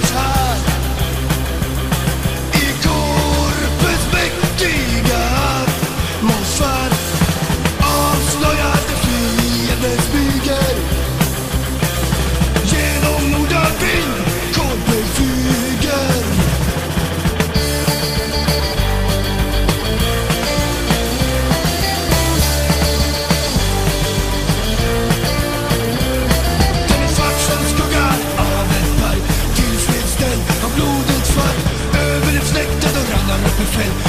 was high. we fell